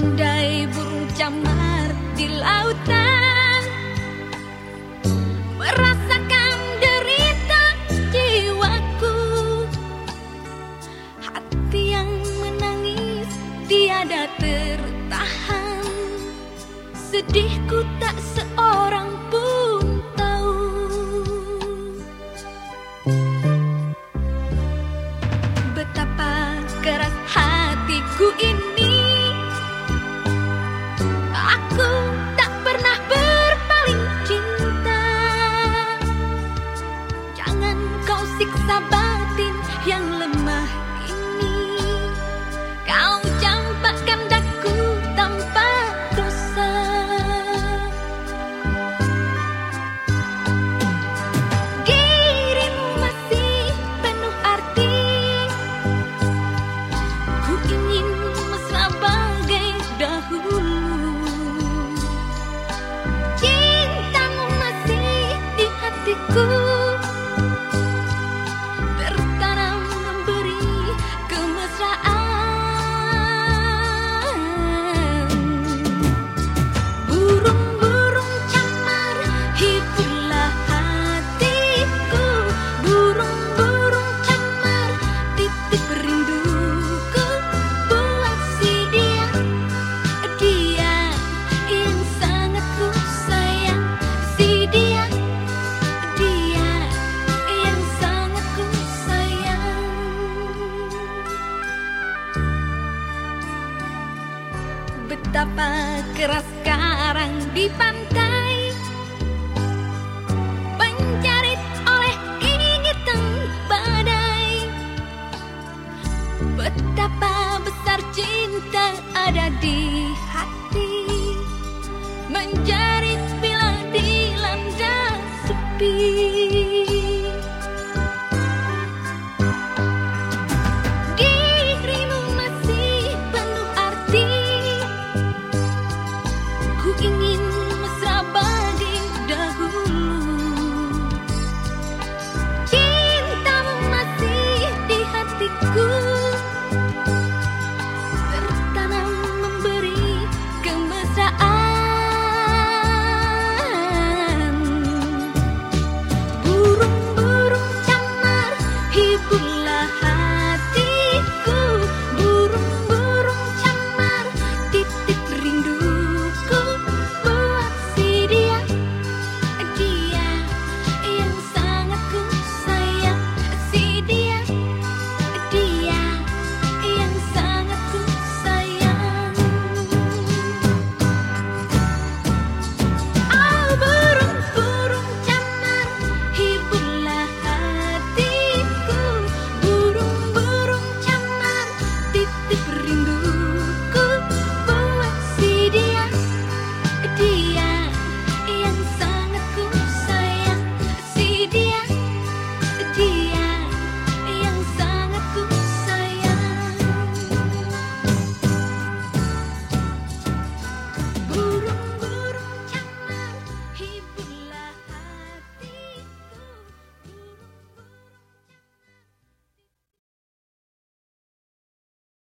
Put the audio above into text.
Andai burung camar di lautan. Merasakan derita jiwaku. Hati yang menangis tiada tertahan. Sedihku tak seorang pun siksa batin yang lemah ini. Kau campakkan daku tanpa dosa. Dirimu masih penuh arti. Ku ingin mesra bagai dahulu. Cintamu masih di hatiku Betapa keras karang di pantai. Mencari oleh ingetan badai. Betapa besar cinta ada di hati. Menjarit bila dilanda sepi.